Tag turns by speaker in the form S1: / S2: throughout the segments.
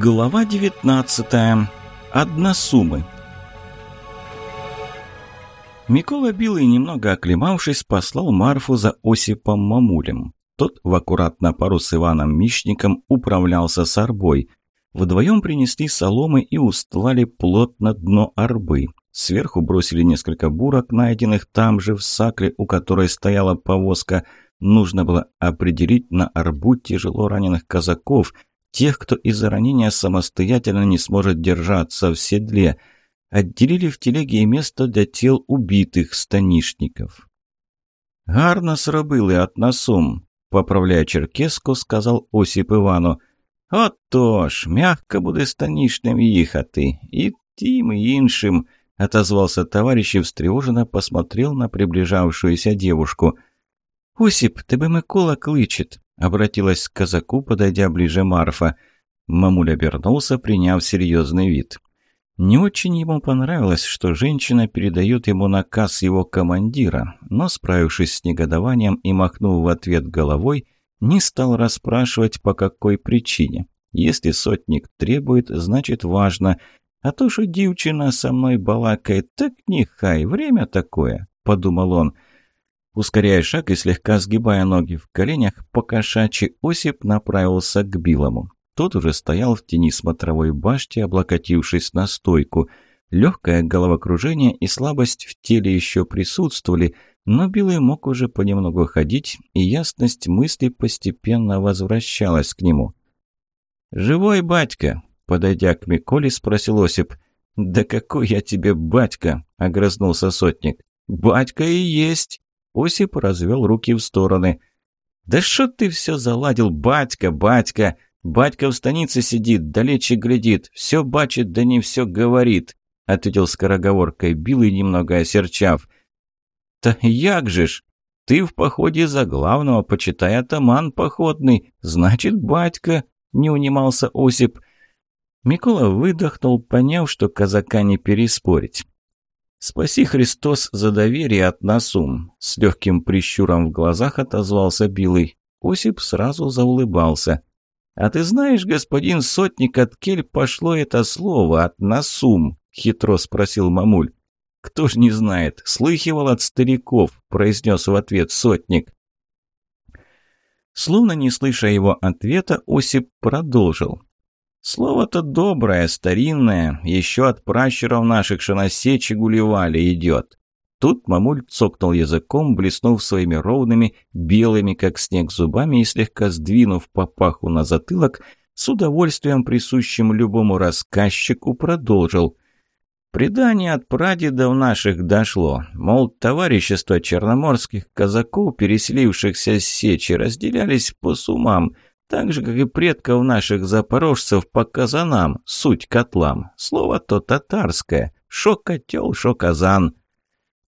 S1: Глава 19. Односумы. Микола Билый, немного оклемавшись, послал Марфу за Осипом Мамулем. Тот в аккуратно пару с Иваном Мищником управлялся с арбой. Вдвоем принесли соломы и устлали плотно дно арбы. Сверху бросили несколько бурок, найденных там же, в сакле, у которой стояла повозка. Нужно было определить на арбу тяжело раненых казаков – тех, кто из-за ранения самостоятельно не сможет держаться в седле. Отделили в телеге место для тел убитых станишников. «Гарно сробили от насум», – поправляя черкеску, сказал Осип Ивану. «Отож, мягко буде станішним їхати, і тим, і іншим», – отозвался товарищ и встревоженно посмотрел на приближавшуюся девушку. «Осип, тебе Микола кличет», Обратилась к казаку, подойдя ближе Марфа. Мамуль обернулся, приняв серьезный вид. Не очень ему понравилось, что женщина передает ему наказ его командира, но, справившись с негодованием и махнув в ответ головой, не стал расспрашивать, по какой причине. Если сотник требует, значит важно. А то, что девчина со мной балакает, так нехай, время такое, — подумал он. — Ускоряя шаг и слегка сгибая ноги в коленях, покошачий Осип направился к Билому. Тот уже стоял в тени смотровой башти, облокотившись на стойку. Легкое головокружение и слабость в теле еще присутствовали, но Билый мог уже понемногу ходить, и ясность мысли постепенно возвращалась к нему. «Живой батька?» – подойдя к Миколе, спросил Осип. «Да какой я тебе батька?» – огрызнулся сотник. «Батька и есть!» Осип развел руки в стороны. «Да что ты все заладил, батька, батька? Батька в станице сидит, далече глядит, все бачит, да не все говорит», — ответил скороговоркой Билый, немного осерчав. «Та як же ж? Ты в походе за главного, почитай, атаман походный, значит, батька», — не унимался Осип. Микола выдохнул, поняв, что казака не переспорить. «Спаси, Христос, за доверие от насум!» С легким прищуром в глазах отозвался Билый. Осип сразу заулыбался. «А ты знаешь, господин сотник, от кель пошло это слово, от насум?» — хитро спросил мамуль. «Кто ж не знает, слыхивал от стариков», — произнес в ответ сотник. Словно не слыша его ответа, Осип продолжил. Слово-то доброе, старинное, еще от пращуров наших, что на сечи гулевали, идет. Тут мамуль цокнул языком, блеснув своими ровными, белыми, как снег, зубами и слегка сдвинув папаху на затылок, с удовольствием присущим любому рассказчику продолжил. Предание от прадедов наших дошло, мол, товарищество черноморских казаков, переселившихся с сечи, разделялись по сумам – так же, как и предков наших запорожцев по казанам, суть котлам. Слово то татарское. Шо котел, шо казан.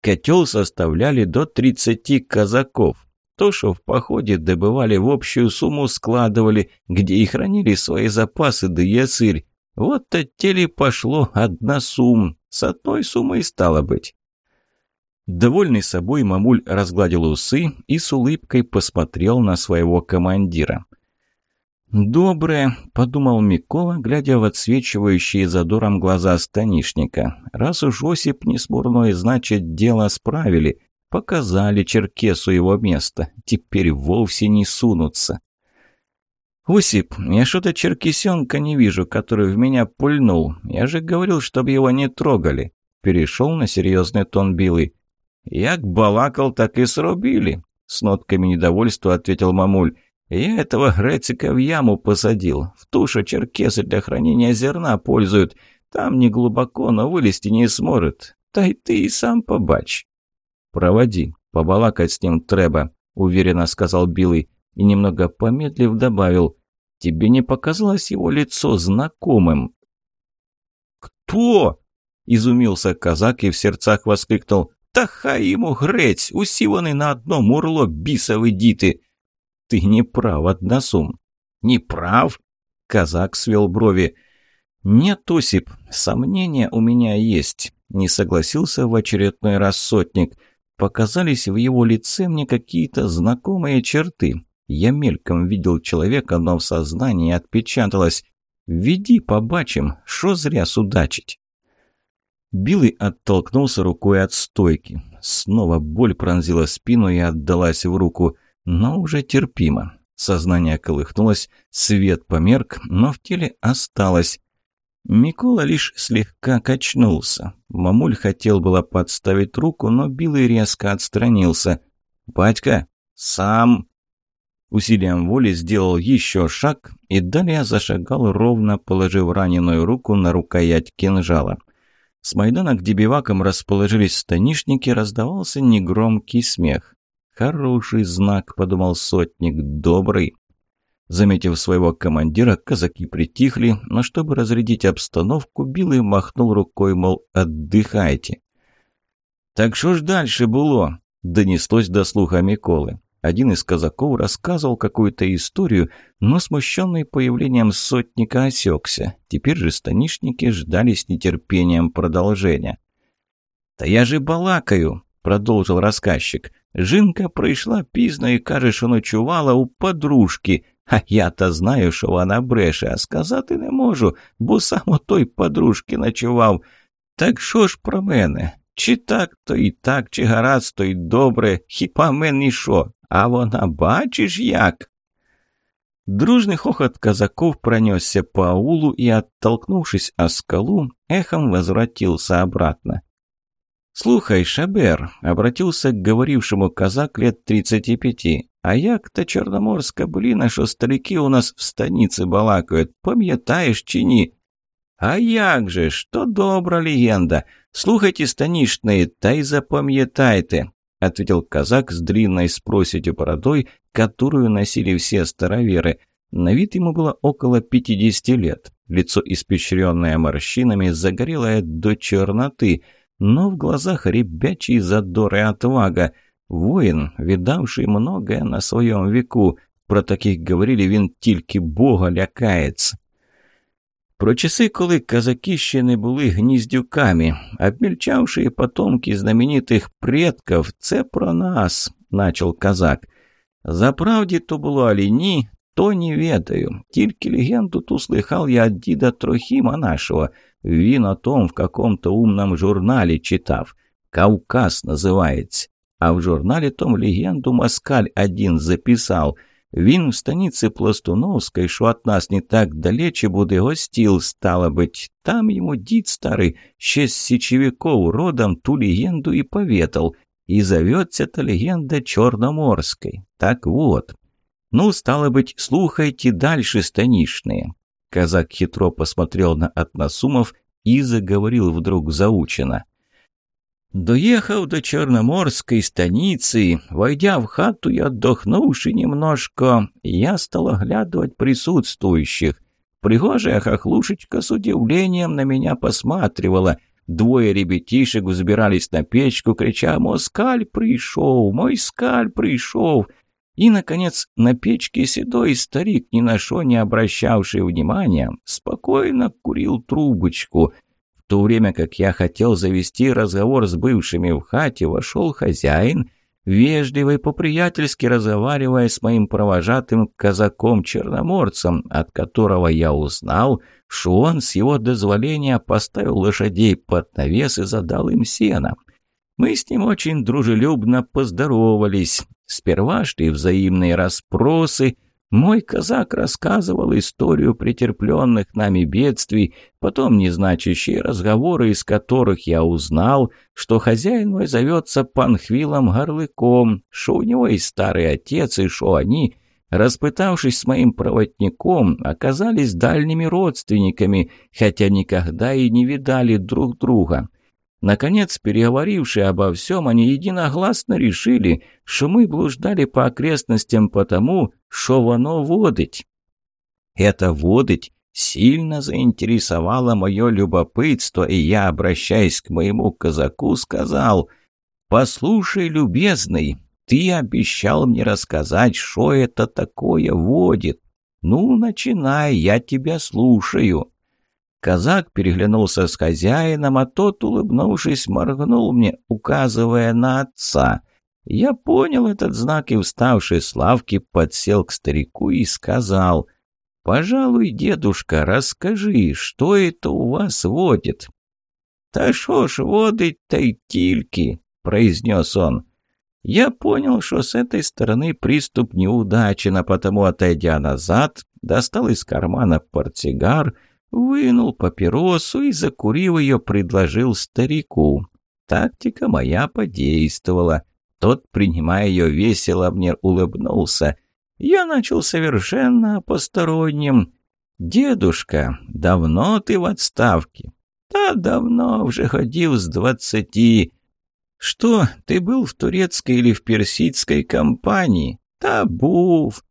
S1: Котел составляли до 30 казаков. То, что в походе добывали в общую сумму, складывали, где и хранили свои запасы да ясырь. Вот от теле пошло одна сумма. С одной суммой стало быть. Довольный собой, мамуль разгладил усы и с улыбкой посмотрел на своего командира. «Доброе», — подумал Микола, глядя в отсвечивающие задором глаза станишника. «Раз уж Осип не смурной, значит, дело справили. Показали Черкесу его место. Теперь вовсе не сунутся». «Осип, я что-то черкесенка не вижу, который в меня пульнул. Я же говорил, чтобы его не трогали». Перешел на серьезный тон Билый. «Як балакал, так и срубили», — с нотками недовольства ответил мамуль. Я этого Грецика в яму посадил. В тушу черкесы для хранения зерна пользуют. Там не глубоко, но вылезти не сможет. Тай ты и сам побач. Проводи, побалакать с ним треба, уверенно сказал Билый и немного помедлив добавил. Тебе не показалось его лицо знакомым? Кто? Изумился казак и в сердцах воскликнул. Та хай ему грець, усі вони на одно мурло бісові діти. «Ты не прав, односум». «Не прав?» — казак свел брови. «Нет, Осип, сомнения у меня есть», — не согласился в очередной раз сотник. «Показались в его лице мне какие-то знакомые черты. Я мельком видел человека, но в сознании отпечаталось. Веди, побачим, що зря судачить. Билый оттолкнулся рукой от стойки. Снова боль пронзила спину и отдалась в руку, но уже терпимо. Сознание колыхнулось, свет померк, но в теле осталось. Микола лишь слегка качнулся. Мамуль хотел было подставить руку, но Билый резко отстранился. «Батька, сам!» Усилием воли сделал еще шаг и далее зашагал ровно, положив раненую руку на рукоять кинжала. С Майдана, где биваком расположились станишники, раздавался негромкий смех. «Хороший знак», — подумал сотник, — «добрый». Заметив своего командира, казаки притихли, но чтобы разрядить обстановку, Билый махнул рукой, мол, отдыхайте. «Так что ж дальше было?» – донеслось до слуха Миколы. Один из казаков рассказывал какую-то историю, но смущенный появлением сотника осекся. Теперь же станишники ждали с нетерпением продолжения. «Да я же балакаю!» – продолжил рассказчик. «Жинка прийшла пізно і каже, що ночувала у подружки». А я-то знаю, що вона бреше, а сказати не можу, бо сам той подружки ночував. Так що ж про мене? Чи так, то і так, чи гаразд, то й добре, хіба мені що? А вона бачиш як? Дружный хохот казаков пронесся по аулу и, оттолкнувшись о скалу, эхом возвратился обратно. «Слухай, Шабер», — обратился к говорившему казак лет тридцати пяти, «а як-то чорноморська бліна, що старики у нас в станиці балакають, пам'ятаєш чи ні?» «А як же, что добра легенда! Слухайте, станишные, та й запам'ятайте!» — ответил казак с длинной с проседью бородой, которую носили все староверы. На вид ему было около пятидесяти лет. Лицо, испещренное морщинами, загорелое до черноты — но в глазах ребячий задор и отвага. Воин, видавший многое на своем веку. Про таких говорили, він тільки Бога лякається. Про часи, коли казаки ще не були гніздюками, обмельчавшие потомки знаменитих предків, це про нас, начал казак. Заправді то було алі ні, то не ведаю. Тільки легенду ту слыхал я от діда Трохима нашого – Він о том в каком-то умном журнале читав. «Кавказ» называется. А в журнале том легенду Москаль один записал. Він в станиці Пластуновської, що от нас не так далече буде гостил, стало быть. Там ему дід старый, ще с сечевиков родом, ту легенду и поведал. И зовется эта легенда Черноморской. Так вот. Ну, стало быть, слухайте дальше, станишные. Казак хитро посмотрел на Атнасумов и заговорил вдруг заучено. Доехав до Черноморской станицы, войдя в хату и отдохнувши немножко, я стал оглядывать присутствующих. Пригожая хохлушечка с удивлением на меня посматривала. Двое ребятишек взбирались на печку, крича «Москаль пришел! Мой скаль пришел!» И, наконец, на печке седой старик, ни на что не обращавший внимания, спокойно курил трубочку. В то время как я хотел завести разговор с бывшими в хате, вошел хозяин, вежливый, по-приятельски разговаривая с моим провожатым казаком-черноморцем, от которого я узнал, что он с его дозволения поставил лошадей под навес и задал им сено. Мы с ним очень дружелюбно поздоровались. Сперва шли взаимные расспросы. Мой казак рассказывал историю претерпленных нами бедствий, потом незначащие разговоры, из которых я узнал, что хозяин мой зовется Панхвилом Горлыком, что у него есть старый отец, и что они, распытавшись с моим проводником, оказались дальними родственниками, хотя никогда и не видали друг друга. Наконец, переговорившие обо всем, они единогласно решили, что мы блуждали по окрестностям потому, что воно водить. Это водить сильно заинтересовало мое любопытство, и я, обращаясь к моему казаку, сказал, «Послушай, любезный, ты обещал мне рассказать, что это такое водит. Ну, начинай, я тебя слушаю». Казак переглянулся с хозяином, а тот, улыбнувшись, моргнул мне, указывая на отца. Я понял этот знак и, вставший с лавки, подсел к старику и сказал, Пожалуй, дедушка, расскажи, что это у вас водит?» «Та шо ж водить-то й тільки», — произнес он. Я понял, что с этой стороны приступ неудачен, а потому, отойдя назад, достал из кармана портсигар, вынул папиросу и, закурив ее, предложил старику. Тактика моя подействовала. Тот, принимая ее весело, мне улыбнулся. Я начал совершенно посторонним. «Дедушка, давно ты в отставке?» «Да давно, уже ходил с двадцати. «Что, ты был в турецкой или в персидской компании?» «Табув!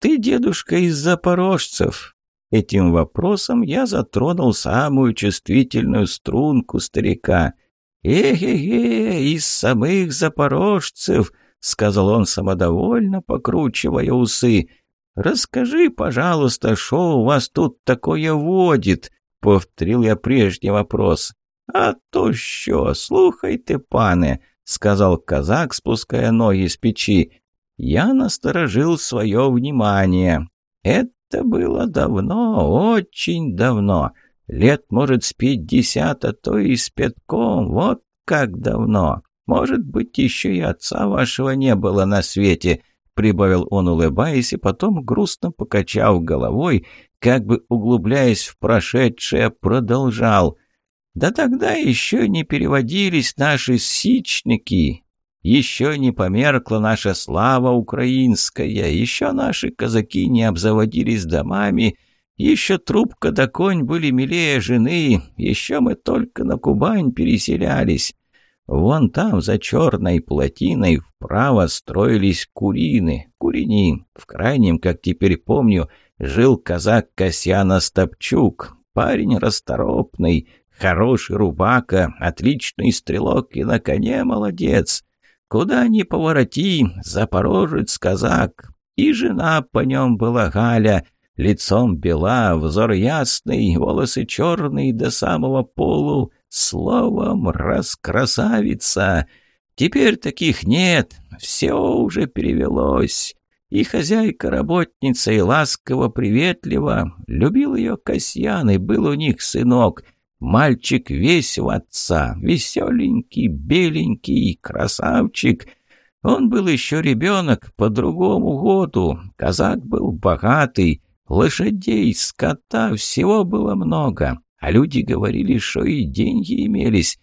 S1: Ты, дедушка, из запорожцев!» Этим вопросом я затронул самую чувствительную струнку старика. «Э-э-э, из самых запорожцев!» — сказал он самодовольно, покручивая усы. «Расскажи, пожалуйста, что у вас тут такое водит?» — повторил я прежний вопрос. «А то що, слухайте, пане», — сказал казак, спуская ноги с печи. Я насторожил свое внимание. Это было давно, очень давно. Лет, может, с пятьдесят, а то и с пятком. Вот как давно. Может быть, еще и отца вашего не было на свете, прибавил он, улыбаясь, и потом, грустно покачав головой, как бы углубляясь в прошедшее, продолжал — да тогда еще не переводились наши сичники, еще не померкла наша слава украинская, еще наши казаки не обзаводились домами, еще трубка да конь были милее жены, еще мы только на Кубань переселялись. Вон там, за черной плотиной, вправо строились курины, курени. В крайнем, как теперь помню, жил казак Касьян Остапчук, парень расторопный, Хороший рубака, отличный стрелок и на коне молодец. Куда ни повороти, запорожец казак. И жена по нем была Галя, лицом бела, взор ясный, волосы черные до самого полу. Словом, раскрасавица. Теперь таких нет, все уже перевелось. И хозяйка-работница, и ласково-приветливо. Любил ее Касьян, и был у них сынок — Мальчик весь в отца, веселенький, беленький, красавчик. Он был еще ребенок по другому году. Казак был богатый, лошадей, скота, всего было много. А люди говорили, что и деньги имелись.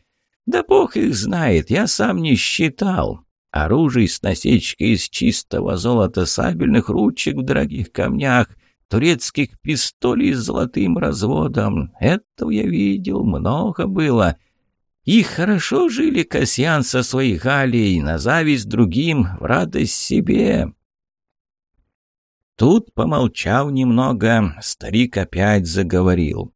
S1: Да бог их знает, я сам не считал. Оружие с насечкой из чистого золота, сабельных ручек в дорогих камнях — турецких пистолей с золотым разводом. Этого я видел, много было. И хорошо жили Касьян со своей Галией, на зависть другим, в радость себе. Тут, помолчав немного, старик опять заговорил.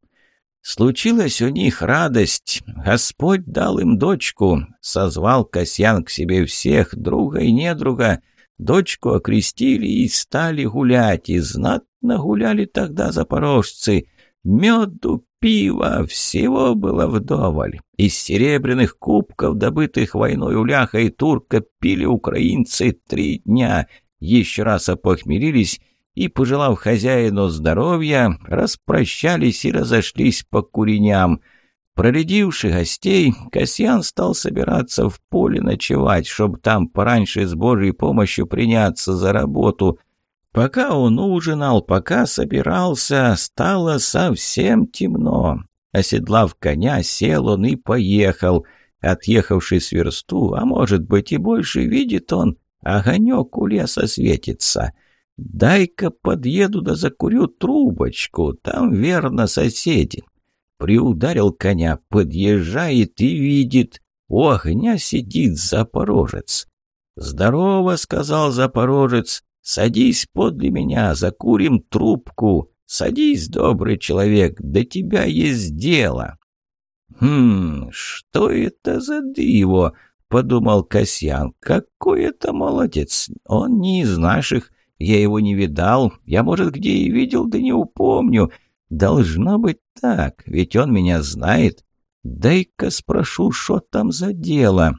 S1: Случилась у них радость. Господь дал им дочку. Созвал Касьян к себе всех, друга и недруга. Дочку окрестили и стали гулять, и знатно гуляли тогда запорожцы. Меду, пива, всего было вдоволь. Из серебряных кубков, добытых войной у ляха и турка, пили украинцы три дня. Еще раз опохмелились и, пожелав хозяину здоровья, распрощались и разошлись по куреням — Проредивший гостей, Касьян стал собираться в поле ночевать, чтобы там пораньше с Божьей помощью приняться за работу. Пока он ужинал, пока собирался, стало совсем темно. Оседлав коня, сел он и поехал. Отъехавший с версту, а может быть и больше, видит он, огонек у леса светится. «Дай-ка подъеду да закурю трубочку, там верно соседи» приударил коня, подъезжает и видит, у огня сидит запорожец. «Здорово», — сказал запорожец, — «садись подле меня, закурим трубку. Садись, добрый человек, до тебя есть дело». «Хм, что это за диво?» — подумал Касьян. «Какой это молодец! Он не из наших, я его не видал, я, может, где и видел, да не упомню». Должно быть так, ведь он меня знает. Дай-ка спрошу, что там за дело.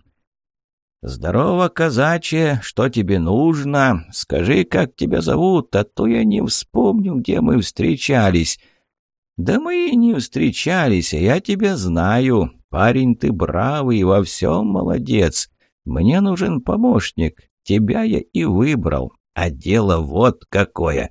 S2: «Здорово, казачье, что тебе нужно? Скажи, как тебя зовут, а то я не вспомню, где мы встречались». «Да мы и не встречались, а я тебя знаю. Парень ты бравый и во всем молодец. Мне нужен помощник. Тебя я и выбрал. А дело вот какое.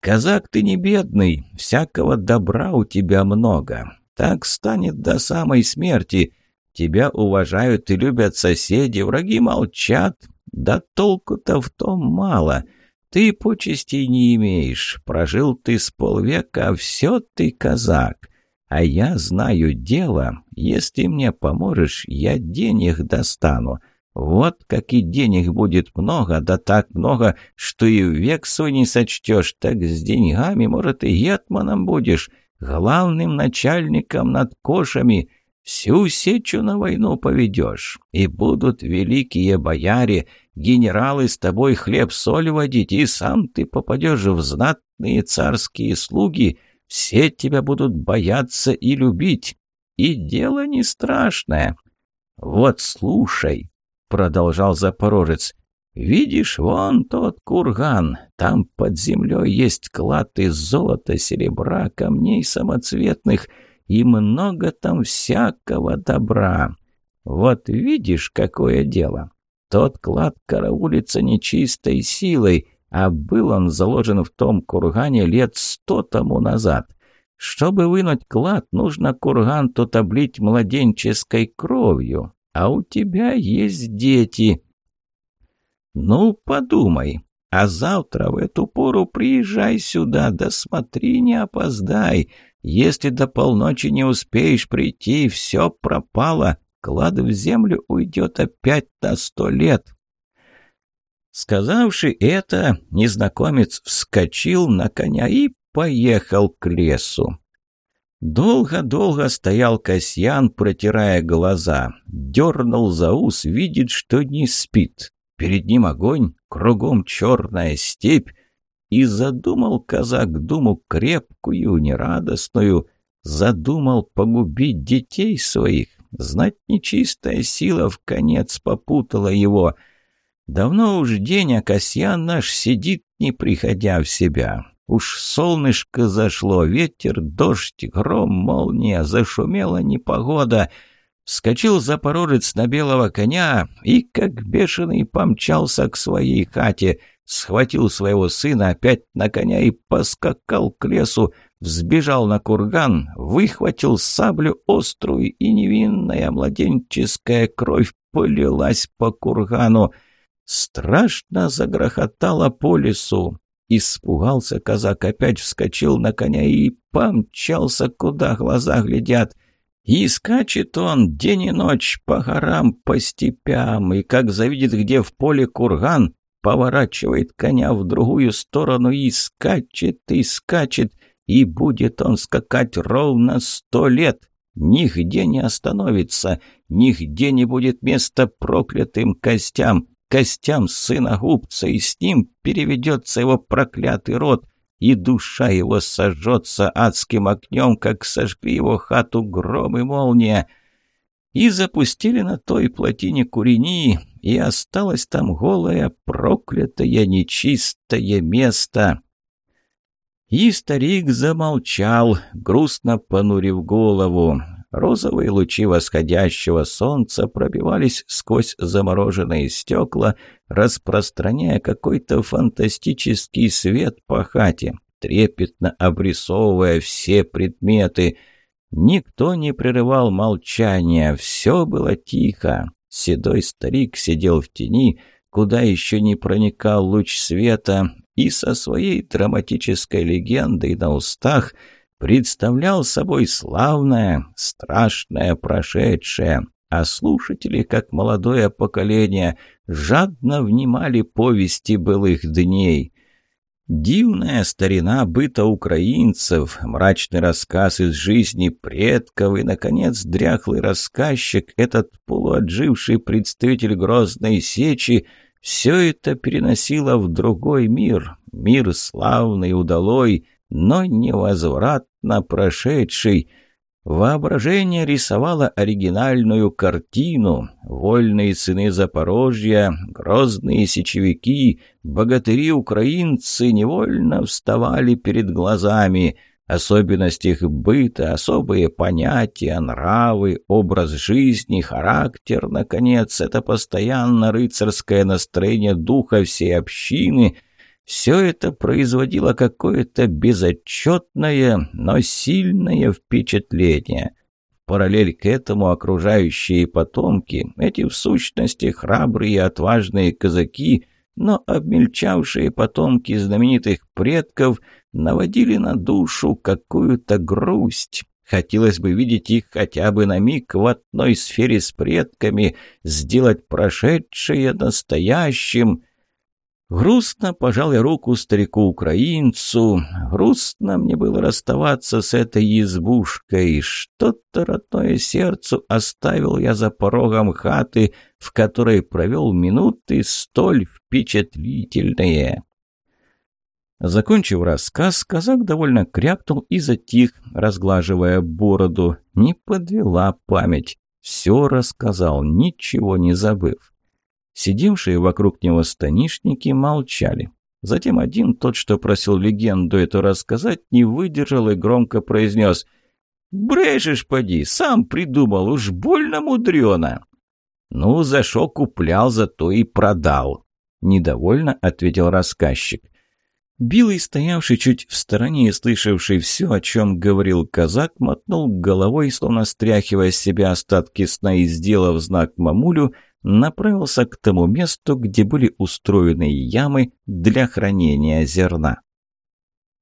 S2: Казак ты не бедный, всякого добра у тебя много. Так станет до самой смерти». Тебя уважают и любят соседи, враги молчат. Да толку-то в том мало. Ты почестей не имеешь. Прожил ты с полвека, все ты казак. А я знаю дело. Если мне поможешь, я денег достану. Вот как и денег будет много, да так много, что и век свой не сочтешь. Так с деньгами, может, и етманом будешь, главным начальником над кошами — Всю сечу на войну поведешь, и будут великие бояре, генералы с тобой хлеб-соль водить, и сам ты попадешь в знатные царские слуги, все тебя будут бояться и любить. И дело не страшное. Вот слушай, — продолжал Запорожец, — видишь, вон тот курган, там под землей есть клад из золота, серебра, камней самоцветных — и много там всякого добра. Вот видишь, какое дело. Тот клад караулится нечистой силой, а был он заложен в том кургане лет сто тому назад. Чтобы вынуть клад, нужно курган тут облить младенческой кровью, а у тебя есть дети. Ну, подумай, а завтра в эту пору приезжай сюда, да смотри, не опоздай». Если до полночи не успеешь прийти, все пропало. Клад в землю уйдет опять на сто лет». Сказавши это, незнакомец вскочил на коня и поехал к лесу. Долго-долго стоял Касьян, протирая глаза. Дернул за ус, видит, что не спит. Перед ним огонь, кругом черная степь, и задумал казак думу крепкую, нерадостную, задумал погубить детей своих. Знать нечистая сила в конец попутала его. Давно уж день, а Касьян наш сидит, не приходя в себя. Уж солнышко зашло, ветер, дождь, гром, молния, зашумела непогода. Вскочил запорожец на белого коня и, как бешеный, помчался к своей хате — схватил своего сына опять на коня и поскакал к лесу, взбежал на курган, выхватил саблю острую, и невинная младенческая кровь полилась по кургану. Страшно загрохотало по лесу. Испугался казак, опять вскочил на коня и помчался, куда глаза глядят. И скачет он день и ночь по горам, по степям, и как завидит, где в поле курган, поворачивает коня в другую сторону и скачет, и скачет, и будет он скакать ровно сто лет. Нигде не остановится, нигде не будет места проклятым костям, костям сына губца, и с ним переведется его проклятый род, и душа его сожжется адским огнем, как сожгли его хату гром и молния. И запустили на той плотине курени, и осталось там голое, проклятое, нечистое место. И старик замолчал, грустно понурив голову. Розовые лучи восходящего солнца пробивались сквозь замороженные стекла, распространяя какой-то фантастический свет по хате, трепетно обрисовывая все предметы. Никто не прерывал молчания, все было тихо. Седой старик сидел в тени, куда еще не проникал луч света, и со своей драматической легендой на устах представлял собой славное, страшное прошедшее, а слушатели, как молодое поколение, жадно внимали повести былых дней. Дивная старина быта украинцев, мрачный рассказ из жизни предков и, наконец, дряхлый рассказчик, этот полуотживший представитель грозной сечи, все это переносило в другой мир, мир славный, удалой, но невозвратно прошедший. Воображение рисовало оригинальную картину. Вольные сыны Запорожья, грозные сечевики, богатыри-украинцы невольно вставали перед глазами. Особенность их быта, особые понятия, нравы, образ жизни, характер, наконец, это постоянно рыцарское настроение духа всей общины — все это производило какое-то безотчетное, но сильное впечатление. В параллель к этому окружающие потомки, эти в сущности храбрые и отважные казаки, но обмельчавшие потомки знаменитых предков, наводили на душу какую-то грусть. Хотелось бы видеть их хотя бы на миг в одной сфере с предками, сделать прошедшее настоящим – Грустно пожал я руку старику-украинцу. Грустно мне было расставаться с этой избушкой. Что-то родное сердцу оставил я за порогом хаты, в которой провел минуты столь впечатлительные. Закончив рассказ, казак довольно крякнул и затих, разглаживая бороду. Не подвела память. Все рассказал, ничего не забыв. Сидевшие вокруг него станишники молчали. Затем один, тот, что просил легенду эту рассказать, не выдержал и громко произнес «Брешешь, поди, сам придумал, уж больно мудрено!» «Ну, за куплял, зато и продал», — недовольно ответил рассказчик. Билый, стоявший чуть в стороне и слышавший все, о чем говорил казак, мотнул головой, словно стряхивая с себя остатки сна и, сделав знак мамулю, — направился к тому месту, где были устроены ямы для хранения зерна.